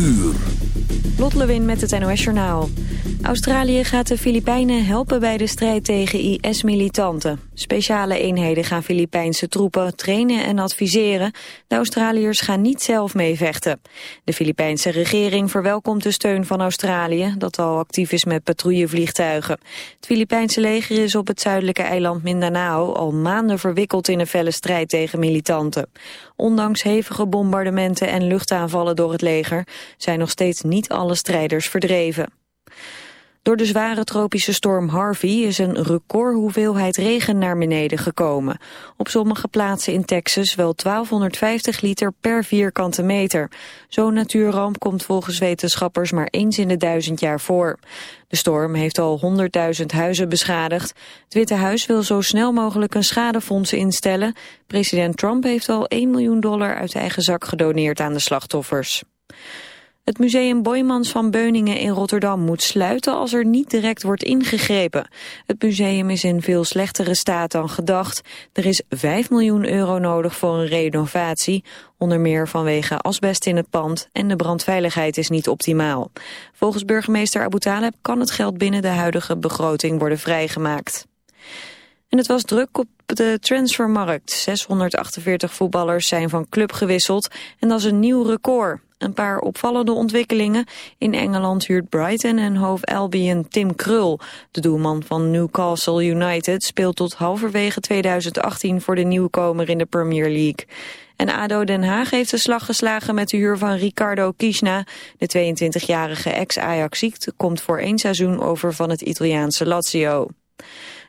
uur. Lot Lewin met het NOS Journaal. Australië gaat de Filipijnen helpen bij de strijd tegen IS-militanten. Speciale eenheden gaan Filipijnse troepen trainen en adviseren. De Australiërs gaan niet zelf meevechten. De Filipijnse regering verwelkomt de steun van Australië... dat al actief is met patrouillevliegtuigen. Het Filipijnse leger is op het zuidelijke eiland Mindanao... al maanden verwikkeld in een felle strijd tegen militanten. Ondanks hevige bombardementen en luchtaanvallen door het leger... zijn nog steeds niet alle strijders verdreven. Door de zware tropische storm Harvey is een recordhoeveelheid regen naar beneden gekomen. Op sommige plaatsen in Texas wel 1250 liter per vierkante meter. Zo'n natuurramp komt volgens wetenschappers maar eens in de duizend jaar voor. De storm heeft al 100.000 huizen beschadigd. Het Witte Huis wil zo snel mogelijk een schadefonds instellen. President Trump heeft al 1 miljoen dollar uit eigen zak gedoneerd aan de slachtoffers. Het museum Boymans van Beuningen in Rotterdam moet sluiten als er niet direct wordt ingegrepen. Het museum is in veel slechtere staat dan gedacht. Er is 5 miljoen euro nodig voor een renovatie, onder meer vanwege asbest in het pand en de brandveiligheid is niet optimaal. Volgens burgemeester Abu Taleb kan het geld binnen de huidige begroting worden vrijgemaakt. En het was druk op de transfermarkt. 648 voetballers zijn van club gewisseld en dat is een nieuw record. Een paar opvallende ontwikkelingen. In Engeland huurt Brighton en Hove Albion Tim Krul. De doelman van Newcastle United speelt tot halverwege 2018 voor de nieuwkomer in de Premier League. En ADO Den Haag heeft de slag geslagen met de huur van Ricardo Kishna. De 22-jarige ex-Ajaxiet komt voor één seizoen over van het Italiaanse Lazio.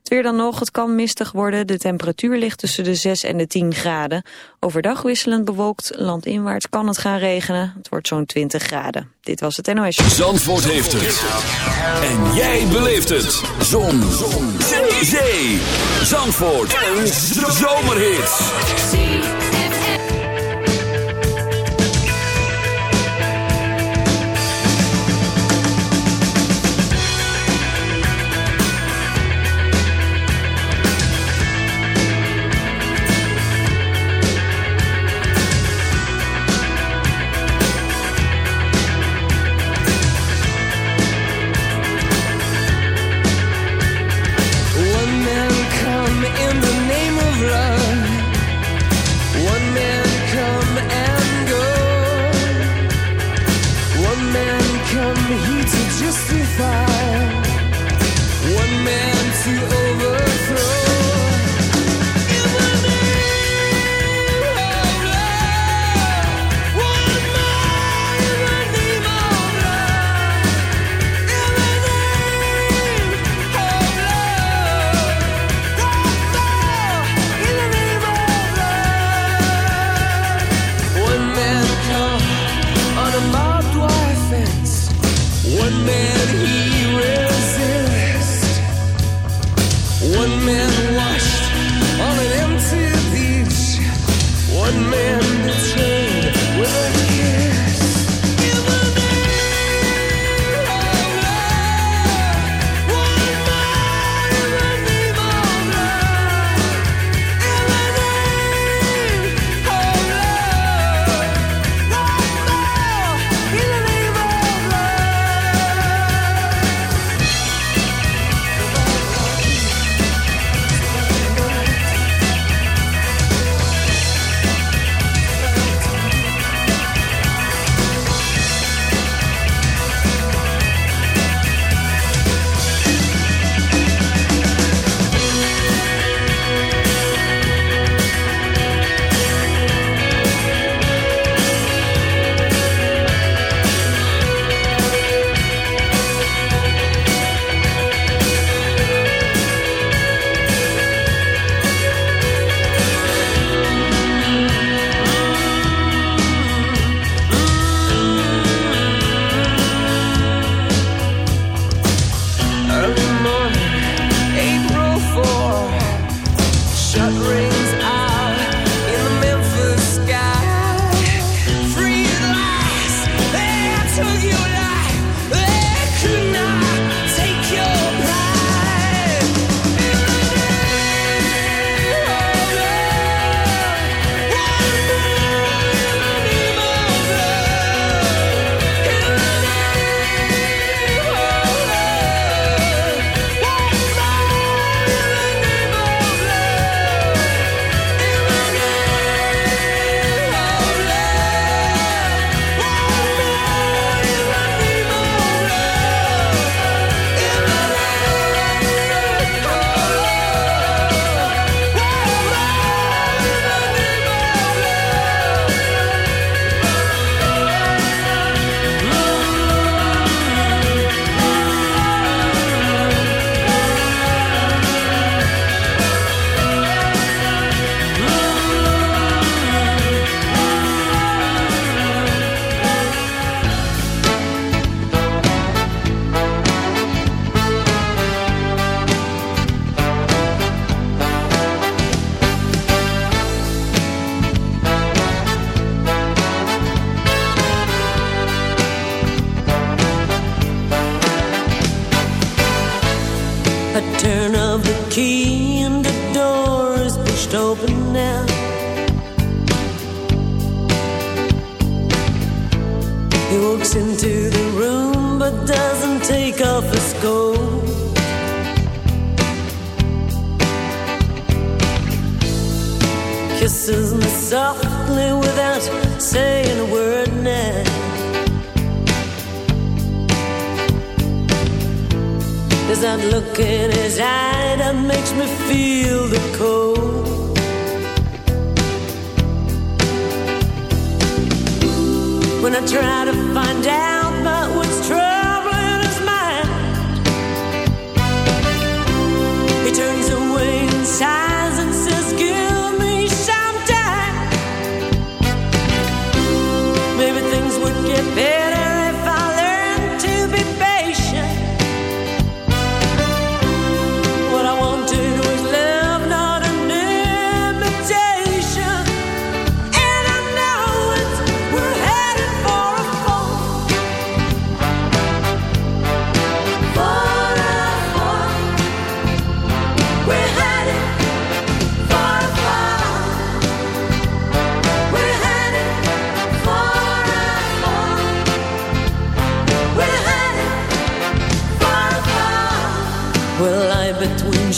Het weer dan nog, het kan mistig worden. De temperatuur ligt tussen de 6 en de 10 graden. Overdag wisselend bewolkt, landinwaarts kan het gaan regenen. Het wordt zo'n 20 graden. Dit was het NOS. Zandvoort heeft het. En jij beleeft het. Zon. Zon. Zee. Zandvoort. Een zomerhit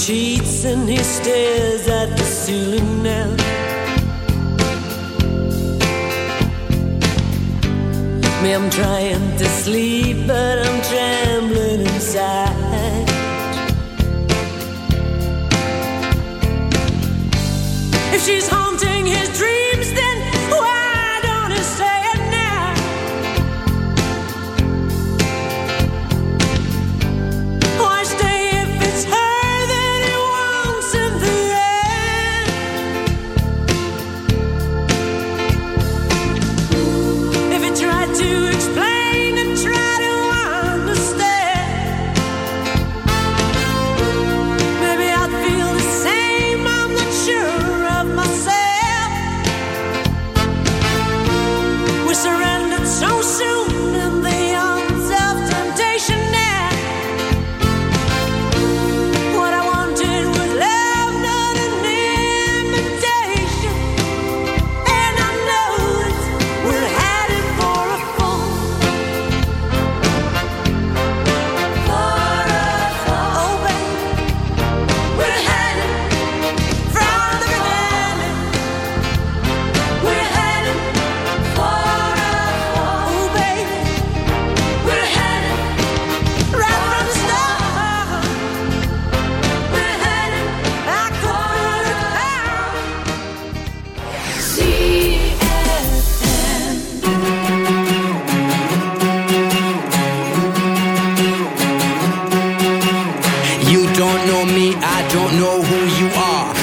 sheets and he stares at the ceiling now. Me, I'm trying to sleep, but I'm trembling inside. If she's haunting his dreams,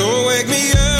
So wake me up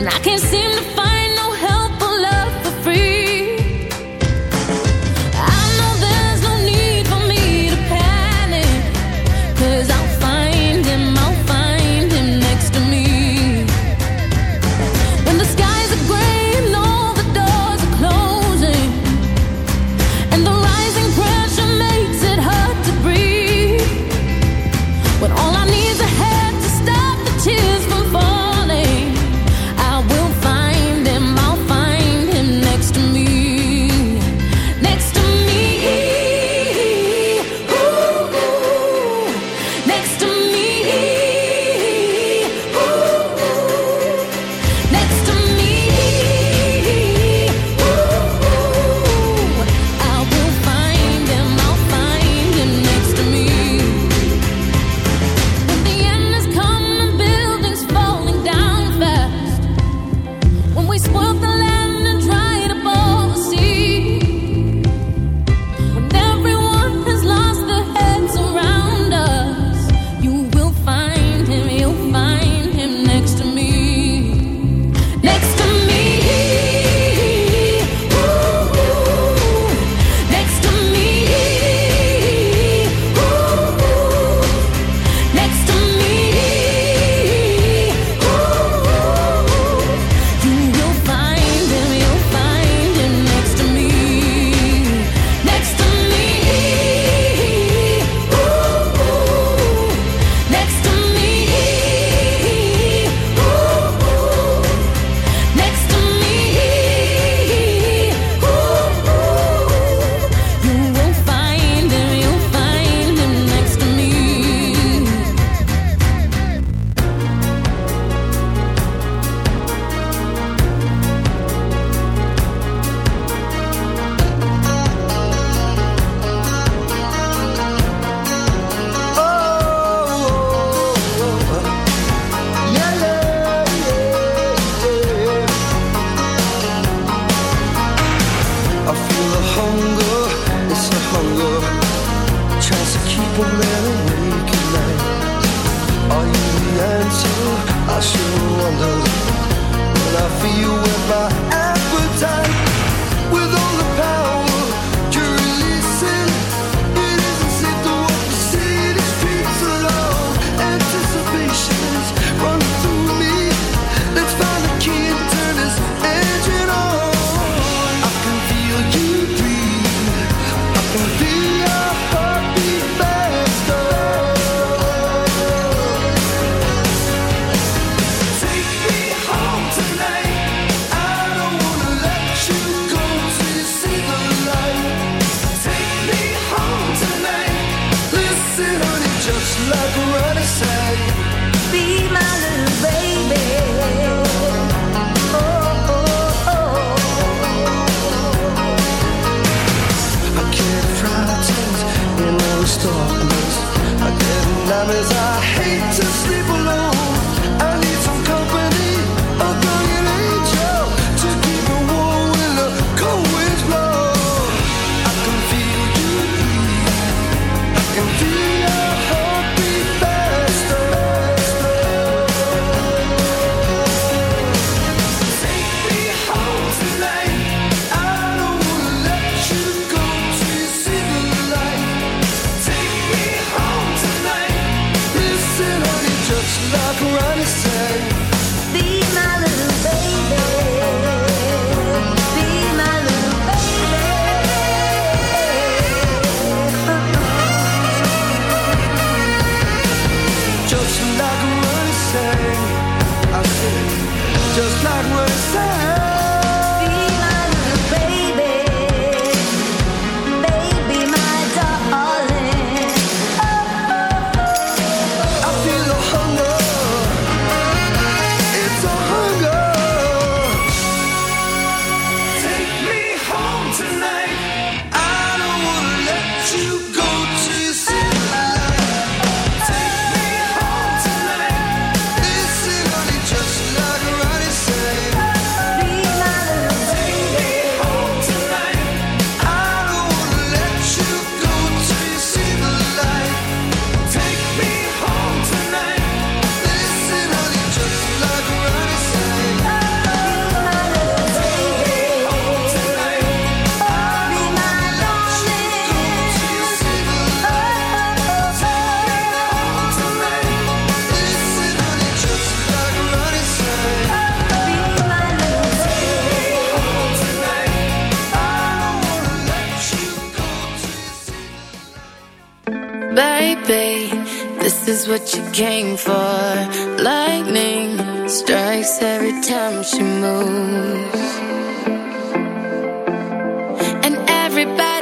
and I can't seem to find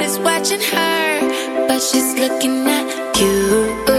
always watching her, but she's looking at you.